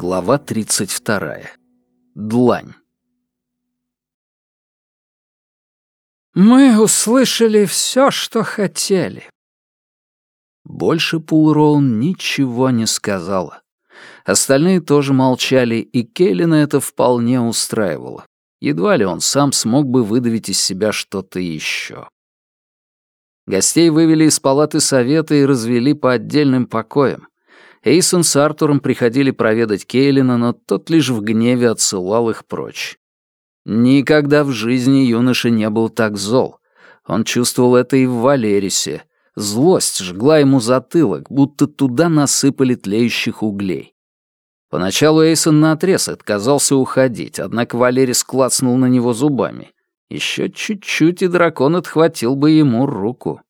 Глава 32. Длань. «Мы услышали все, что хотели». Больше Пулроун ничего не сказала. Остальные тоже молчали, и Кейлина это вполне устраивало. Едва ли он сам смог бы выдавить из себя что-то еще. Гостей вывели из палаты совета и развели по отдельным покоям. Эйсон с Артуром приходили проведать Кейлина, но тот лишь в гневе отсылал их прочь. Никогда в жизни юноша не был так зол. Он чувствовал это и в Валерисе. Злость жгла ему затылок, будто туда насыпали тлеющих углей. Поначалу Эйсон наотрез отказался уходить, однако Валерис клацнул на него зубами. Еще чуть-чуть, и дракон отхватил бы ему руку.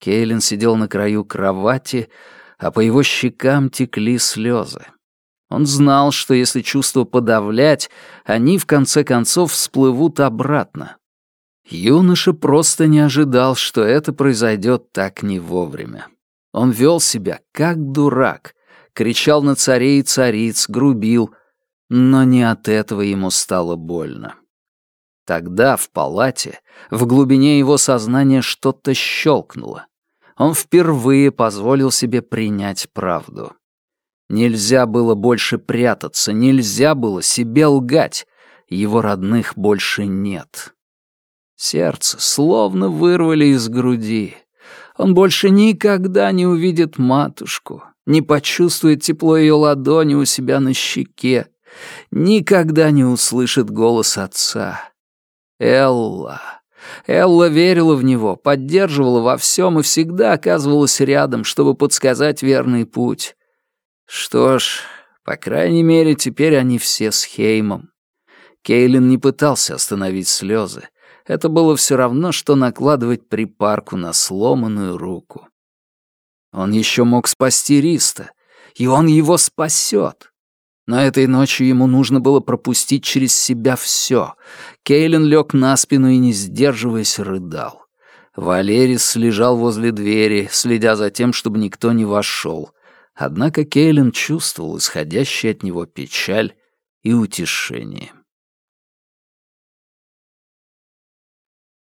Кейлин сидел на краю кровати, а по его щекам текли слезы. Он знал, что если чувства подавлять, они в конце концов всплывут обратно. Юноша просто не ожидал, что это произойдет так не вовремя. Он вел себя как дурак, кричал на царей и цариц, грубил, но не от этого ему стало больно. Тогда в палате, в глубине его сознания что-то щелкнуло. Он впервые позволил себе принять правду. Нельзя было больше прятаться, нельзя было себе лгать. Его родных больше нет. Сердце словно вырвали из груди. Он больше никогда не увидит матушку, не почувствует тепло ее ладони у себя на щеке, никогда не услышит голос отца. Элла. Элла верила в него, поддерживала во всем и всегда оказывалась рядом, чтобы подсказать верный путь. Что ж, по крайней мере, теперь они все с Хеймом. Кейлин не пытался остановить слезы. Это было все равно, что накладывать припарку на сломанную руку. Он еще мог спасти Риста, и он его спасет. Но этой ночью ему нужно было пропустить через себя все. Кейлин лег на спину и, не сдерживаясь, рыдал. Валерис лежал возле двери, следя за тем, чтобы никто не вошел. Однако Кейлин чувствовал исходящий от него печаль и утешение.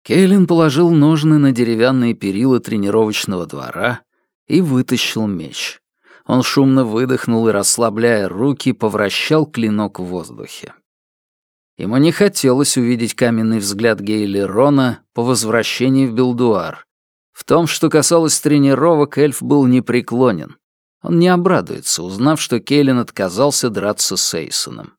Кейлин положил ножны на деревянные перила тренировочного двора и вытащил меч. Он шумно выдохнул и, расслабляя руки, повращал клинок в воздухе. Ему не хотелось увидеть каменный взгляд Гейли Рона по возвращении в Белдуар. В том, что касалось тренировок, эльф был непреклонен. Он не обрадуется, узнав, что Кейлин отказался драться с Эйсоном.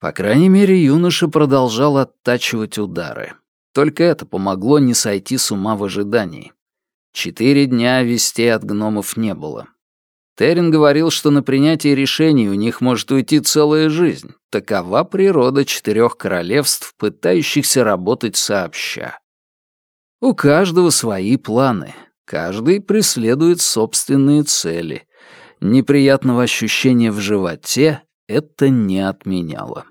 По крайней мере, юноша продолжал оттачивать удары. Только это помогло не сойти с ума в ожидании. Четыре дня вестей от гномов не было. Терен говорил, что на принятие решений у них может уйти целая жизнь. Такова природа четырех королевств, пытающихся работать сообща. У каждого свои планы, каждый преследует собственные цели. Неприятного ощущения в животе это не отменяло.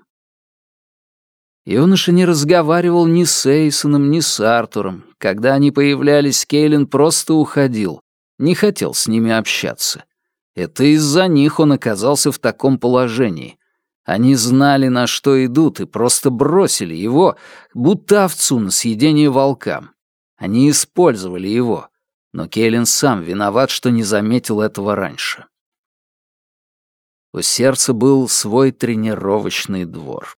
Юноша не разговаривал ни с Эйсоном, ни с Артуром. Когда они появлялись, Кейлин просто уходил, не хотел с ними общаться. Это из-за них он оказался в таком положении. Они знали, на что идут, и просто бросили его, будто овцу на съедение волкам. Они использовали его, но Келлен сам виноват, что не заметил этого раньше. У сердца был свой тренировочный двор.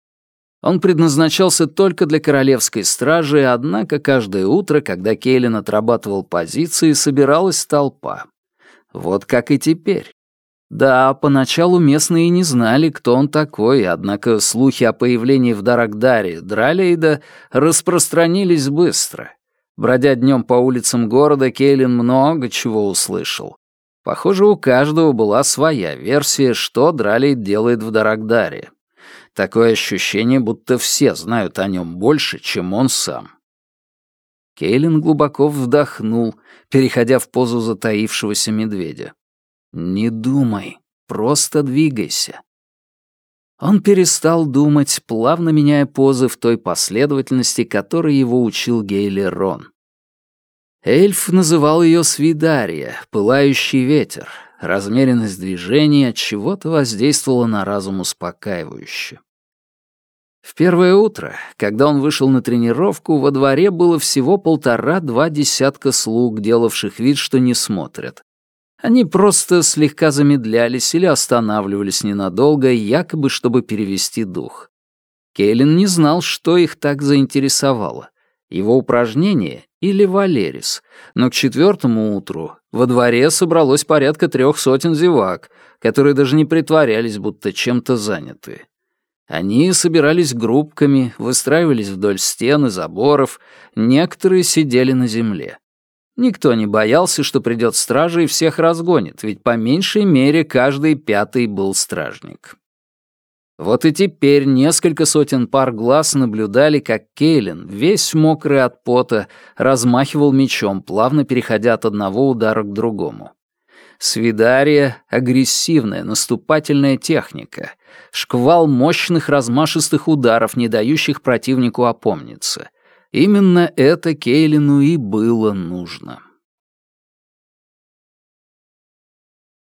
Он предназначался только для королевской стражи, однако каждое утро, когда Кейлин отрабатывал позиции, собиралась толпа. Вот как и теперь. Да, поначалу местные не знали, кто он такой, однако слухи о появлении в Дарагдаре Дралейда распространились быстро. Бродя днем по улицам города, Кейлин много чего услышал. Похоже, у каждого была своя версия, что Дралейд делает в Дарагдаре. Такое ощущение, будто все знают о нем больше, чем он сам. Кейлин глубоко вдохнул, переходя в позу затаившегося медведя. «Не думай, просто двигайся». Он перестал думать, плавно меняя позы в той последовательности, которой его учил Гейли Рон. Эльф называл ее Свидария, пылающий ветер, Размеренность движений от чего-то воздействовала на разум успокаивающе. В первое утро, когда он вышел на тренировку, во дворе было всего полтора-два десятка слуг, делавших вид, что не смотрят. Они просто слегка замедлялись или останавливались ненадолго, якобы чтобы перевести дух. Кейлин не знал, что их так заинтересовало. Его упражнение или Валерис, но к четвертому утру во дворе собралось порядка трех сотен зевак, которые даже не притворялись, будто чем-то заняты. Они собирались группками, выстраивались вдоль стен и заборов, некоторые сидели на земле. Никто не боялся, что придет стража и всех разгонит, ведь по меньшей мере каждый пятый был стражник. Вот и теперь несколько сотен пар глаз наблюдали, как Кейлин, весь мокрый от пота, размахивал мечом, плавно переходя от одного удара к другому. Свидария — агрессивная, наступательная техника, шквал мощных размашистых ударов, не дающих противнику опомниться. Именно это Кейлину и было нужно.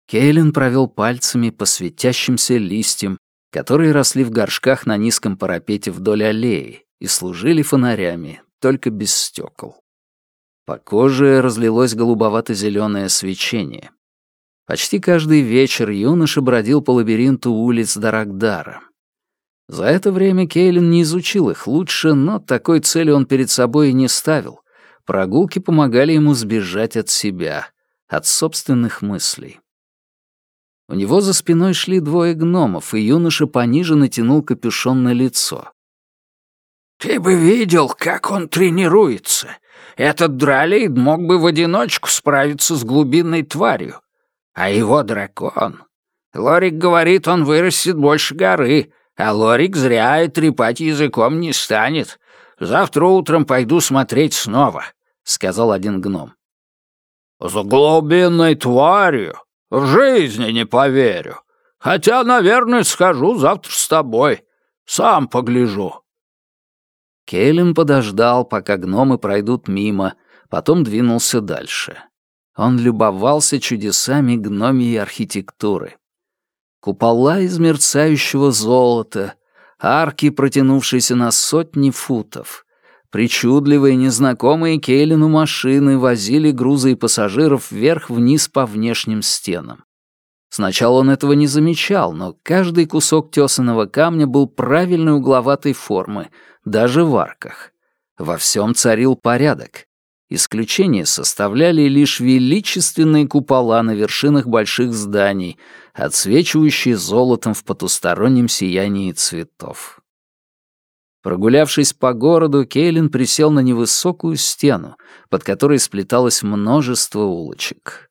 Кейлин провел пальцами по светящимся листьям, которые росли в горшках на низком парапете вдоль аллеи и служили фонарями, только без стекол. По коже разлилось голубовато-зеленое свечение. Почти каждый вечер юноша бродил по лабиринту улиц Дарагдара. За это время Кейлин не изучил их лучше, но такой цели он перед собой и не ставил. Прогулки помогали ему сбежать от себя, от собственных мыслей. У него за спиной шли двое гномов, и юноша пониже натянул капюшон на лицо. «Ты бы видел, как он тренируется. Этот дралейд мог бы в одиночку справиться с глубинной тварью. А его дракон... Лорик говорит, он вырастет больше горы, а Лорик зря и трепать языком не станет. Завтра утром пойду смотреть снова», — сказал один гном. «За глубинной тварью? В жизни не поверю. Хотя, наверное, схожу завтра с тобой. Сам погляжу». Келлен подождал, пока гномы пройдут мимо, потом двинулся дальше. Он любовался чудесами гномии архитектуры. Купола из мерцающего золота, арки, протянувшиеся на сотни футов. Причудливые, незнакомые Кейлину машины возили грузы и пассажиров вверх-вниз по внешним стенам. Сначала он этого не замечал, но каждый кусок тесаного камня был правильной угловатой формы, даже в арках. Во всем царил порядок. Исключение составляли лишь величественные купола на вершинах больших зданий, отсвечивающие золотом в потустороннем сиянии цветов. Прогулявшись по городу, Кейлин присел на невысокую стену, под которой сплеталось множество улочек.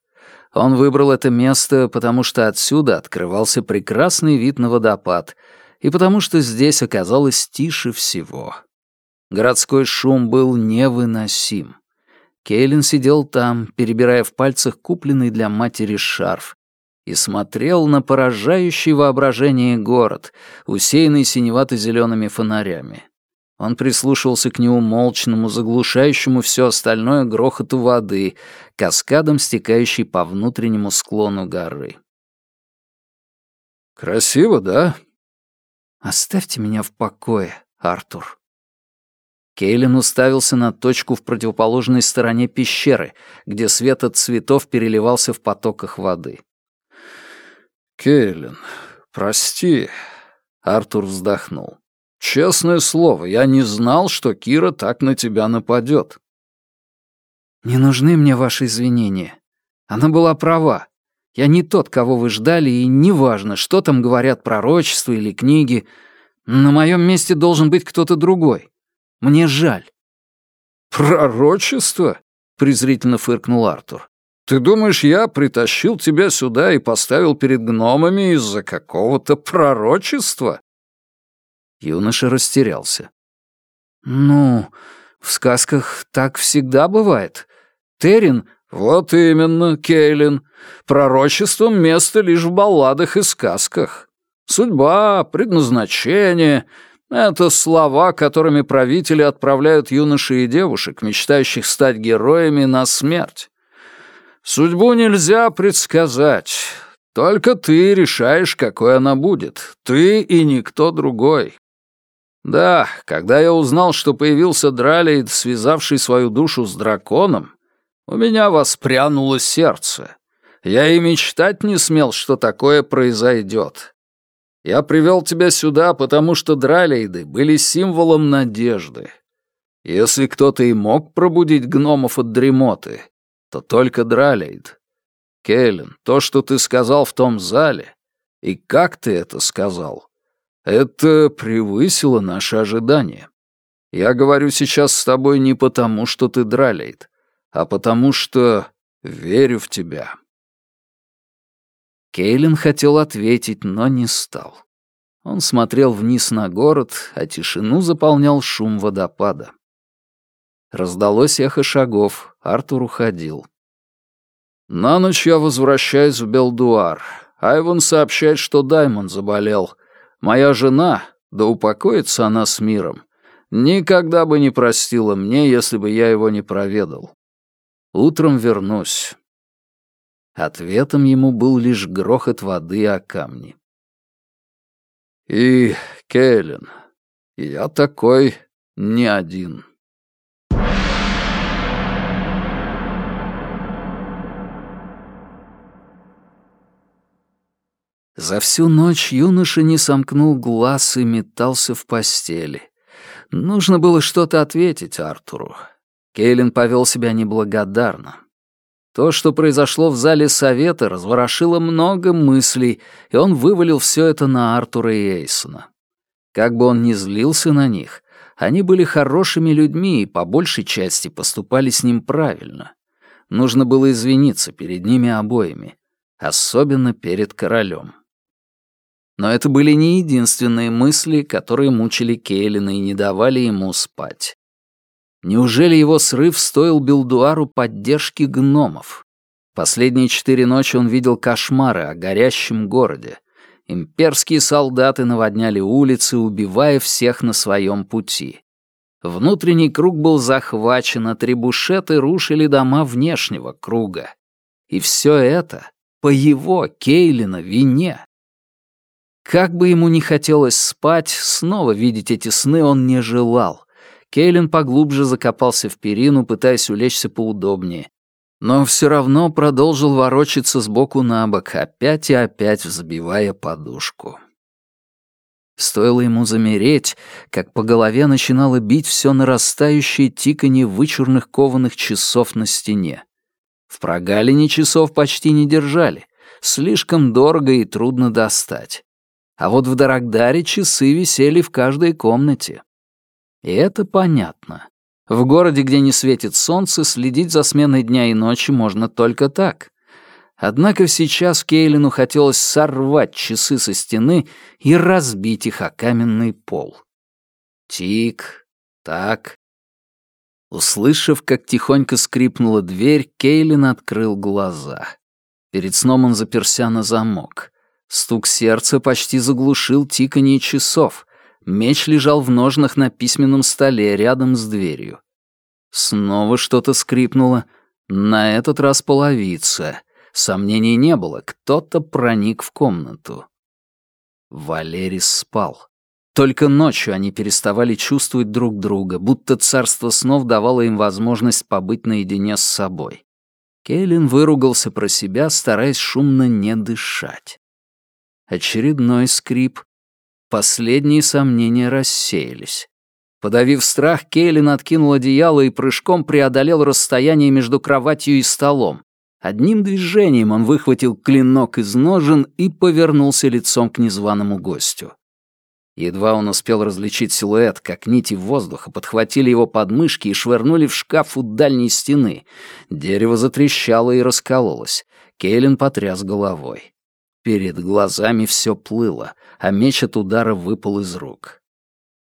Он выбрал это место, потому что отсюда открывался прекрасный вид на водопад, и потому что здесь оказалось тише всего. Городской шум был невыносим. Кейлин сидел там, перебирая в пальцах купленный для матери шарф, и смотрел на поражающий воображение город, усеянный синевато-зелеными фонарями. Он прислушивался к неумолчному, заглушающему все остальное грохоту воды, каскадом стекающей по внутреннему склону горы. «Красиво, да?» «Оставьте меня в покое, Артур». Кейлин уставился на точку в противоположной стороне пещеры, где свет от цветов переливался в потоках воды. «Кейлин, прости», — Артур вздохнул. «Честное слово, я не знал, что Кира так на тебя нападет». «Не нужны мне ваши извинения. Она была права. Я не тот, кого вы ждали, и неважно, что там говорят пророчества или книги. На моем месте должен быть кто-то другой. Мне жаль». «Пророчество?» — презрительно фыркнул Артур. «Ты думаешь, я притащил тебя сюда и поставил перед гномами из-за какого-то пророчества?» Юноша растерялся. «Ну, в сказках так всегда бывает. Терин...» «Вот именно, Кейлин. Пророчеством место лишь в балладах и сказках. Судьба, предназначение это слова, которыми правители отправляют юношей и девушек, мечтающих стать героями, на смерть. Судьбу нельзя предсказать. Только ты решаешь, какой она будет. Ты и никто другой. Да, когда я узнал, что появился Дралейд, связавший свою душу с драконом, у меня воспрянуло сердце. Я и мечтать не смел, что такое произойдет. Я привел тебя сюда, потому что Дралейды были символом надежды. Если кто-то и мог пробудить гномов от дремоты, то только Дралейд. Келлен, то, что ты сказал в том зале, и как ты это сказал, это превысило наши ожидания. Я говорю сейчас с тобой не потому, что ты Дралейд, а потому что верю в тебя. Кейлин хотел ответить, но не стал. Он смотрел вниз на город, а тишину заполнял шум водопада. Раздалось эхо шагов, Артур уходил. «На ночь я возвращаюсь в Белдуар. Айван сообщает, что Даймон заболел. Моя жена, да упокоится она с миром, никогда бы не простила мне, если бы я его не проведал. Утром вернусь». Ответом ему был лишь грохот воды о камни. «И, Келлен, я такой не один». За всю ночь юноша не сомкнул глаз и метался в постели. Нужно было что-то ответить Артуру. Кейлин повел себя неблагодарно. То, что произошло в зале совета, разворошило много мыслей, и он вывалил все это на Артура и Эйсона. Как бы он ни злился на них, они были хорошими людьми и по большей части поступали с ним правильно. Нужно было извиниться перед ними обоими, особенно перед королем. Но это были не единственные мысли, которые мучили Кейлина и не давали ему спать. Неужели его срыв стоил Билдуару поддержки гномов? Последние четыре ночи он видел кошмары о горящем городе. Имперские солдаты наводняли улицы, убивая всех на своем пути. Внутренний круг был захвачен, а требушеты рушили дома внешнего круга. И все это по его, Кейлина, вине. Как бы ему ни хотелось спать, снова видеть эти сны он не желал. Кейлин поглубже закопался в перину, пытаясь улечься поудобнее. Но все равно продолжил ворочаться сбоку на бок, опять и опять взбивая подушку. Стоило ему замереть, как по голове начинало бить все нарастающее тиканье вычурных кованых часов на стене. В прогалине часов почти не держали, слишком дорого и трудно достать. А вот в Дарагдаре часы висели в каждой комнате. И это понятно. В городе, где не светит солнце, следить за сменой дня и ночи можно только так. Однако сейчас Кейлину хотелось сорвать часы со стены и разбить их о каменный пол. Тик, так. Услышав, как тихонько скрипнула дверь, Кейлин открыл глаза. Перед сном он заперся на замок. Стук сердца почти заглушил тиканье часов. Меч лежал в ножнах на письменном столе рядом с дверью. Снова что-то скрипнуло. На этот раз половица. Сомнений не было, кто-то проник в комнату. Валерис спал. Только ночью они переставали чувствовать друг друга, будто царство снов давало им возможность побыть наедине с собой. Кейлин выругался про себя, стараясь шумно не дышать. Очередной скрип. Последние сомнения рассеялись. Подавив страх, Кейлин откинул одеяло и прыжком преодолел расстояние между кроватью и столом. Одним движением он выхватил клинок из ножен и повернулся лицом к незваному гостю. Едва он успел различить силуэт, как нити воздуха подхватили его подмышки и швырнули в шкаф у дальней стены. Дерево затрещало и раскололось. Кейлин потряс головой. Перед глазами все плыло, а меч от удара выпал из рук.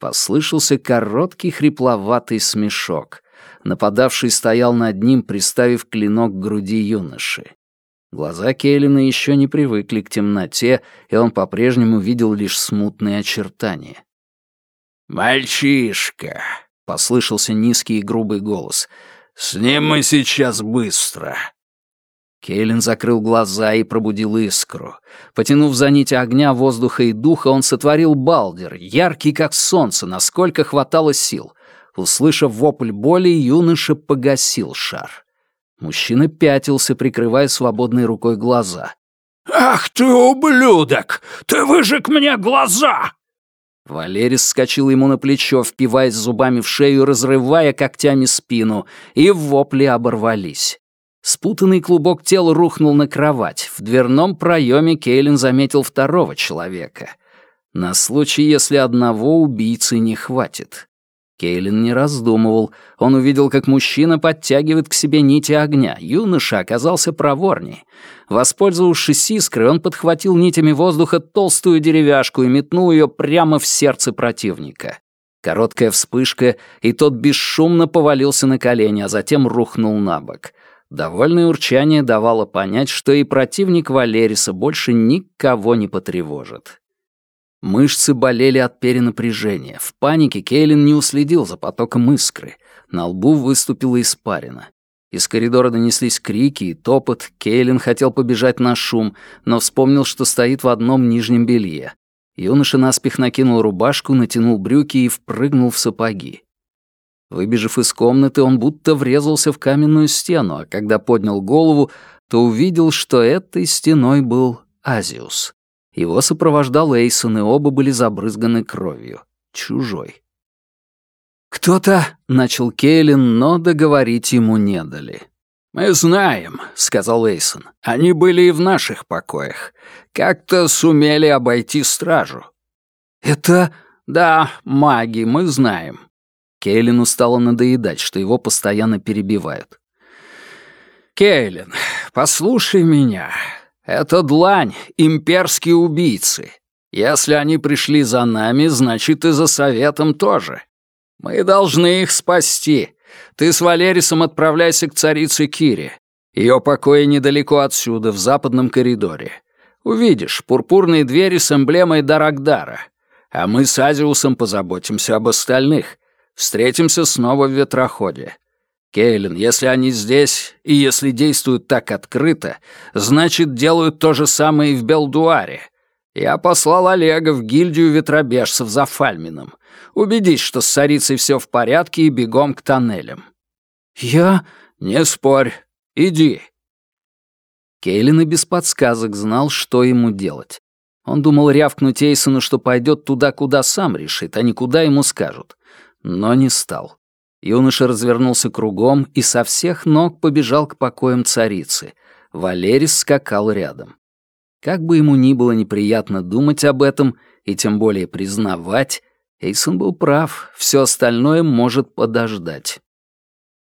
Послышался короткий хрипловатый смешок. Нападавший стоял над ним, приставив клинок к груди юноши. Глаза Кейлина еще не привыкли к темноте, и он по-прежнему видел лишь смутные очертания. «Мальчишка!» — послышался низкий и грубый голос. «С ним мы сейчас быстро!» Кейлин закрыл глаза и пробудил искру. Потянув за нить огня, воздуха и духа, он сотворил балдер, яркий как солнце, насколько хватало сил. Услышав вопль боли, юноша погасил шар. Мужчина пятился, прикрывая свободной рукой глаза. «Ах ты, ублюдок! Ты выжег мне глаза!» Валерис вскочил ему на плечо, впиваясь зубами в шею, разрывая когтями спину, и вопли оборвались. Спутанный клубок тел рухнул на кровать. В дверном проеме Кейлин заметил второго человека. На случай, если одного убийцы не хватит. Кейлин не раздумывал. Он увидел, как мужчина подтягивает к себе нити огня. Юноша оказался проворней. Воспользовавшись искрой, он подхватил нитями воздуха толстую деревяшку и метнул ее прямо в сердце противника. Короткая вспышка, и тот бесшумно повалился на колени, а затем рухнул на бок. Довольное урчание давало понять, что и противник Валериса больше никого не потревожит. Мышцы болели от перенапряжения. В панике Кейлин не уследил за потоком искры. На лбу выступила испарина. Из коридора донеслись крики и топот. Кейлин хотел побежать на шум, но вспомнил, что стоит в одном нижнем белье. Юноша наспех накинул рубашку, натянул брюки и впрыгнул в сапоги. Выбежав из комнаты, он будто врезался в каменную стену, а когда поднял голову, то увидел, что этой стеной был Азиус. Его сопровождал Эйсон, и оба были забрызганы кровью. Чужой. «Кто-то...» — начал Кейлин, но договорить ему не дали. «Мы знаем», — сказал Эйсон. «Они были и в наших покоях. Как-то сумели обойти стражу». «Это...» «Да, маги, мы знаем. Кейлину стало надоедать, что его постоянно перебивают. «Кейлин, послушай меня. Это длань, имперские убийцы. Если они пришли за нами, значит и за советом тоже. Мы должны их спасти. Ты с Валерисом отправляйся к царице Кире. Ее покои недалеко отсюда, в западном коридоре. Увидишь пурпурные двери с эмблемой Дарагдара. А мы с Азиусом позаботимся об остальных. Встретимся снова в ветроходе. Кейлин, если они здесь, и если действуют так открыто, значит, делают то же самое и в Белдуаре. Я послал Олега в гильдию ветробежцев за Фальмином. Убедись, что с царицей все в порядке и бегом к тоннелям. Я... Не спорь. Иди. Кейлин и без подсказок знал, что ему делать. Он думал рявкнуть Эйсону, что пойдет туда, куда сам решит, а не куда ему скажут но не стал. Юноша развернулся кругом и со всех ног побежал к покоям царицы. Валерис скакал рядом. Как бы ему ни было неприятно думать об этом, и тем более признавать, Эйсон был прав, все остальное может подождать.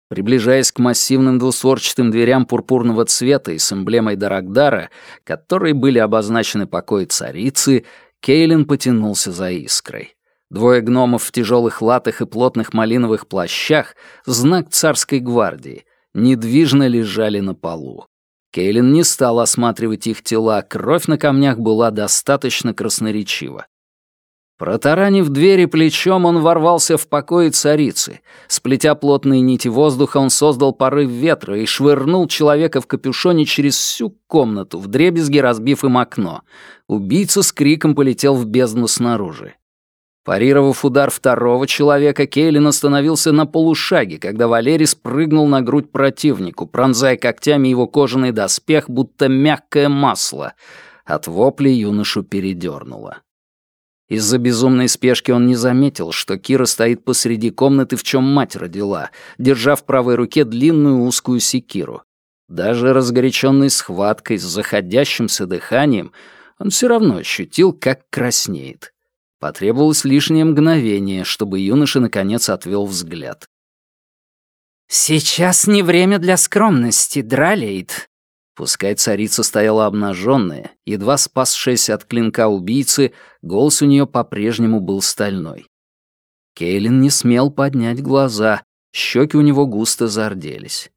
Приближаясь к массивным двустворчатым дверям пурпурного цвета и с эмблемой Дарагдара, которые были обозначены покои царицы, Кейлин потянулся за искрой. Двое гномов в тяжелых латах и плотных малиновых плащах, знак царской гвардии, недвижно лежали на полу. Кейлин не стал осматривать их тела, кровь на камнях была достаточно красноречива. Протаранив двери плечом, он ворвался в покои царицы. Сплетя плотные нити воздуха, он создал порыв ветра и швырнул человека в капюшоне через всю комнату, вдребезги разбив им окно. Убийца с криком полетел в бездну снаружи. Парировав удар второго человека, Кейлин остановился на полушаге, когда Валерий спрыгнул на грудь противнику, пронзая когтями его кожаный доспех, будто мягкое масло. От вопли юношу передернуло. Из-за безумной спешки он не заметил, что Кира стоит посреди комнаты, в чем мать родила, держа в правой руке длинную узкую секиру. Даже разгоряченный схваткой с заходящимся дыханием, он все равно ощутил, как краснеет. Потребовалось лишнее мгновение, чтобы юноша наконец отвел взгляд. «Сейчас не время для скромности, Дралейд». Пускай царица стояла обнаженная, едва спасшаяся от клинка убийцы, голос у нее по-прежнему был стальной. Кейлин не смел поднять глаза, щеки у него густо зарделись.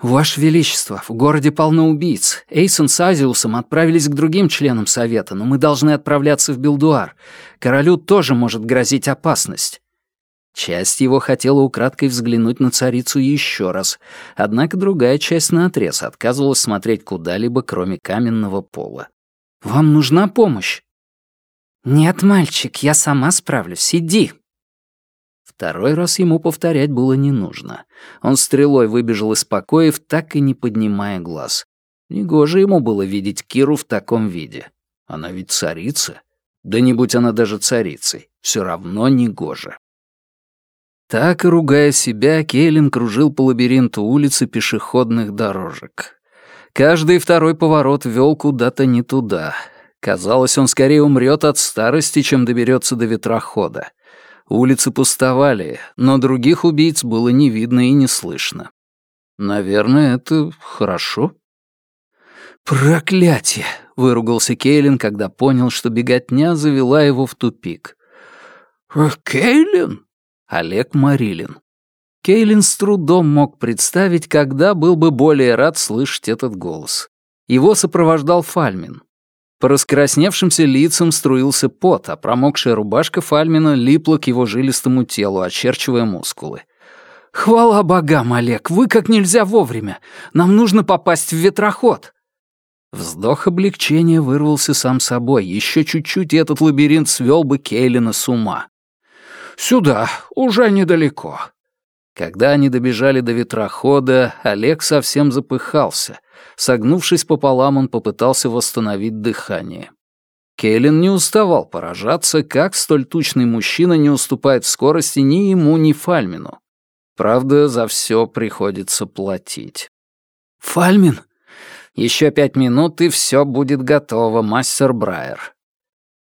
«Ваше Величество, в городе полно убийц. Эйсон с Азиусом отправились к другим членам Совета, но мы должны отправляться в Билдуар. Королю тоже может грозить опасность». Часть его хотела украдкой взглянуть на царицу еще раз, однако другая часть наотрез отказывалась смотреть куда-либо, кроме каменного пола. «Вам нужна помощь?» «Нет, мальчик, я сама справлюсь, иди». Второй раз ему повторять было не нужно. Он стрелой выбежал из покоев, так и не поднимая глаз. Негоже ему было видеть Киру в таком виде. Она ведь царица. Да не будь она даже царицей, все равно негоже. Так, ругая себя, Кейлин кружил по лабиринту улицы пешеходных дорожек. Каждый второй поворот вел куда-то не туда. Казалось, он скорее умрет от старости, чем доберется до ветрохода. Улицы пустовали, но других убийц было не видно и не слышно. Наверное, это хорошо. «Проклятие!» — выругался Кейлин, когда понял, что беготня завела его в тупик. «Кейлин?» Олег Марилин. Кейлин с трудом мог представить, когда был бы более рад слышать этот голос. Его сопровождал Фальмин. По раскрасневшимся лицам струился пот, а промокшая рубашка Фальмина липла к его жилистому телу, очерчивая мускулы. «Хвала богам, Олег, вы как нельзя вовремя. Нам нужно попасть в ветроход». Вздох облегчения вырвался сам собой. Еще чуть-чуть, и этот лабиринт свел бы Кейлина с ума. Сюда, уже недалеко». Когда они добежали до ветрохода, Олег совсем запыхался. Согнувшись пополам, он попытался восстановить дыхание. Кейлин не уставал поражаться, как столь тучный мужчина не уступает в скорости ни ему, ни Фальмину. Правда, за все приходится платить. «Фальмин, еще пять минут, и все будет готово, мастер Брайер».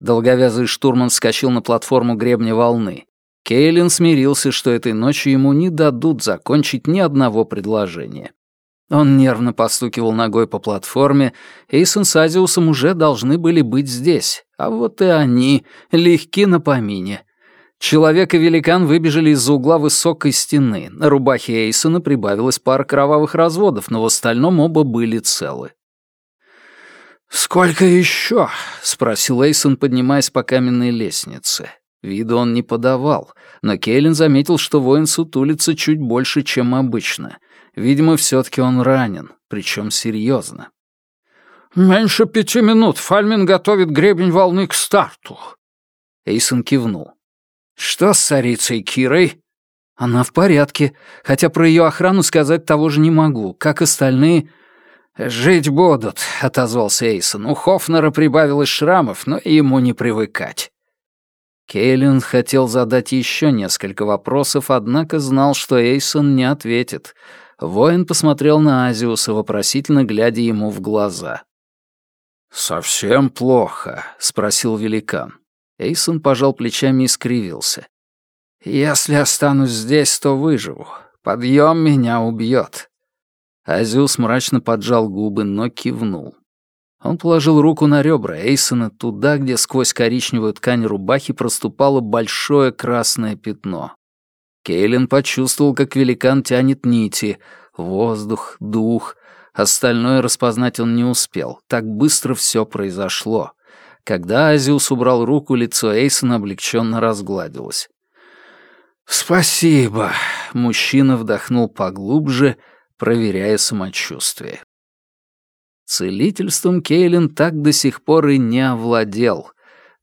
Долговязый штурман вскочил на платформу гребня волны. Кейлин смирился, что этой ночью ему не дадут закончить ни одного предложения. Он нервно постукивал ногой по платформе, Эйсон с Азиусом уже должны были быть здесь, а вот и они, легки на помине. Человек и великан выбежали из-за угла высокой стены. На рубахе Эйсона прибавилась пара кровавых разводов, но в остальном оба были целы. «Сколько еще?» — спросил Эйсон, поднимаясь по каменной лестнице. Виду он не подавал, но Кейлин заметил, что воин сутулится чуть больше, чем обычно. Видимо, все таки он ранен, причем серьезно. «Меньше пяти минут. Фальмин готовит гребень волны к старту». Эйсон кивнул. «Что с царицей Кирой?» «Она в порядке, хотя про ее охрану сказать того же не могу. Как остальные...» «Жить будут», — отозвался Эйсон. «У Хофнера прибавилось шрамов, но ему не привыкать». Кейлин хотел задать еще несколько вопросов, однако знал, что Эйсон не ответит. Воин посмотрел на Азиуса, вопросительно глядя ему в глаза. «Совсем плохо?» — спросил великан. Эйсон пожал плечами и скривился. «Если останусь здесь, то выживу. Подъем меня убьет». Азиус мрачно поджал губы, но кивнул. Он положил руку на ребра Эйсона туда, где сквозь коричневую ткань рубахи проступало большое красное пятно. Кейлин почувствовал, как великан тянет нити. Воздух, дух. Остальное распознать он не успел. Так быстро все произошло. Когда Азиус убрал руку, лицо Эйсона облегченно разгладилось. «Спасибо», — мужчина вдохнул поглубже, проверяя самочувствие. Целительством Кейлин так до сих пор и не овладел.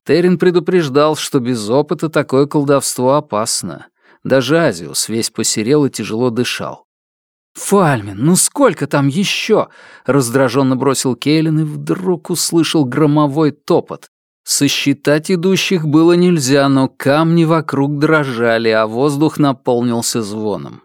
Терин предупреждал, что без опыта такое колдовство опасно. Даже Азиус весь посерел и тяжело дышал. «Фальмин, ну сколько там еще?» — раздраженно бросил Кейлин и вдруг услышал громовой топот. Сосчитать идущих было нельзя, но камни вокруг дрожали, а воздух наполнился звоном.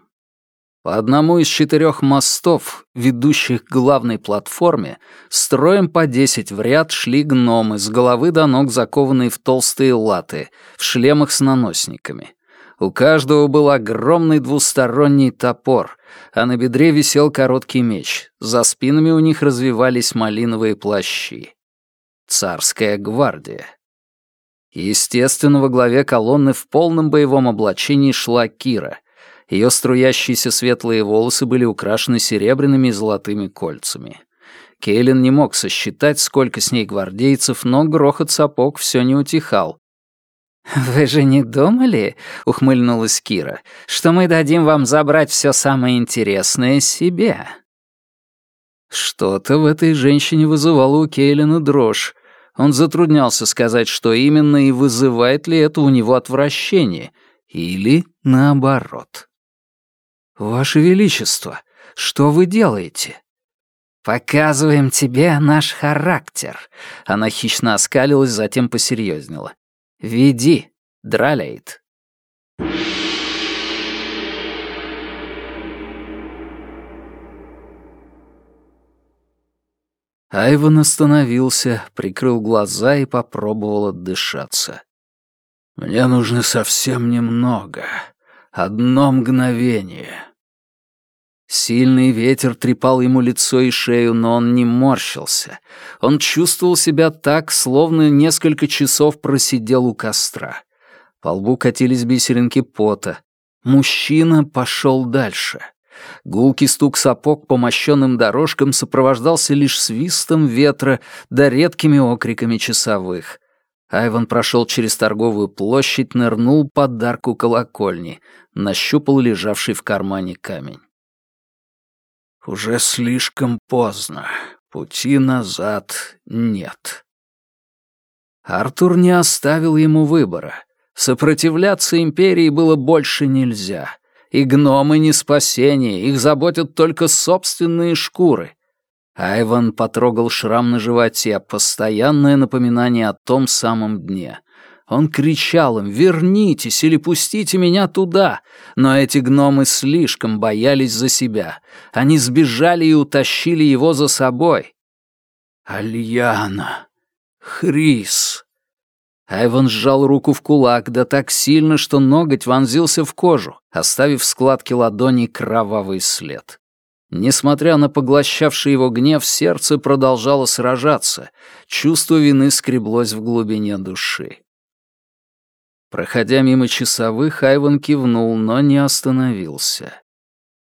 По одному из четырех мостов, ведущих к главной платформе, строем по десять в ряд шли гномы, с головы до ног закованные в толстые латы, в шлемах с наносниками. У каждого был огромный двусторонний топор, а на бедре висел короткий меч. За спинами у них развивались малиновые плащи. Царская гвардия. Естественно, во главе колонны в полном боевом облачении шла Кира. Ее струящиеся светлые волосы были украшены серебряными и золотыми кольцами. Кейлин не мог сосчитать, сколько с ней гвардейцев, но грохот сапог все не утихал. «Вы же не думали, — ухмыльнулась Кира, — что мы дадим вам забрать все самое интересное себе?» Что-то в этой женщине вызывало у Кейлина дрожь. Он затруднялся сказать, что именно и вызывает ли это у него отвращение, или наоборот. «Ваше Величество, что вы делаете?» «Показываем тебе наш характер», — она хищно оскалилась, затем посерьезнела. «Веди, Дралейт». Айван остановился, прикрыл глаза и попробовал отдышаться. «Мне нужно совсем немного. Одно мгновение». Сильный ветер трепал ему лицо и шею, но он не морщился. Он чувствовал себя так, словно несколько часов просидел у костра. По лбу катились бисеринки пота. Мужчина пошел дальше. Гулкий стук сапог по мощенным дорожкам сопровождался лишь свистом ветра да редкими окриками часовых. Айван прошел через торговую площадь, нырнул под арку колокольни, нащупал лежавший в кармане камень. Уже слишком поздно. Пути назад нет. Артур не оставил ему выбора. Сопротивляться империи было больше нельзя. И гномы не спасение, их заботят только собственные шкуры. Айван потрогал шрам на животе, постоянное напоминание о том самом дне. Он кричал им «Вернитесь или пустите меня туда!» Но эти гномы слишком боялись за себя. Они сбежали и утащили его за собой. «Альяна! Хрис!» Айван сжал руку в кулак, да так сильно, что ноготь вонзился в кожу, оставив в складке ладони кровавый след. Несмотря на поглощавший его гнев, сердце продолжало сражаться, чувство вины скреблось в глубине души. Проходя мимо часовых, Айван кивнул, но не остановился.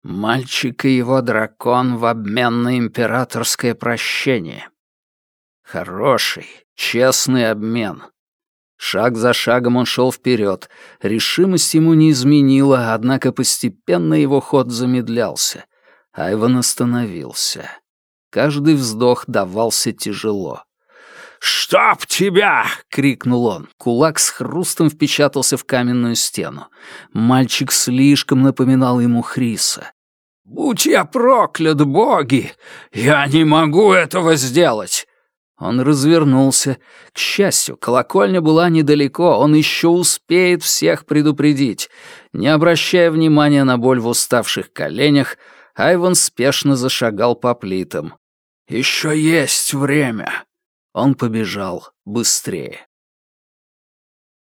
Мальчик и его дракон в обмен на императорское прощение. Хороший, честный обмен. Шаг за шагом он шел вперед. Решимость ему не изменила, однако постепенно его ход замедлялся. Айван остановился. Каждый вздох давался тяжело. «Чтоб тебя!» — крикнул он. Кулак с хрустом впечатался в каменную стену. Мальчик слишком напоминал ему Хриса. «Будь я проклят, боги! Я не могу этого сделать!» Он развернулся. К счастью, колокольня была недалеко, он еще успеет всех предупредить. Не обращая внимания на боль в уставших коленях, Айван спешно зашагал по плитам. «Еще есть время!» Он побежал быстрее.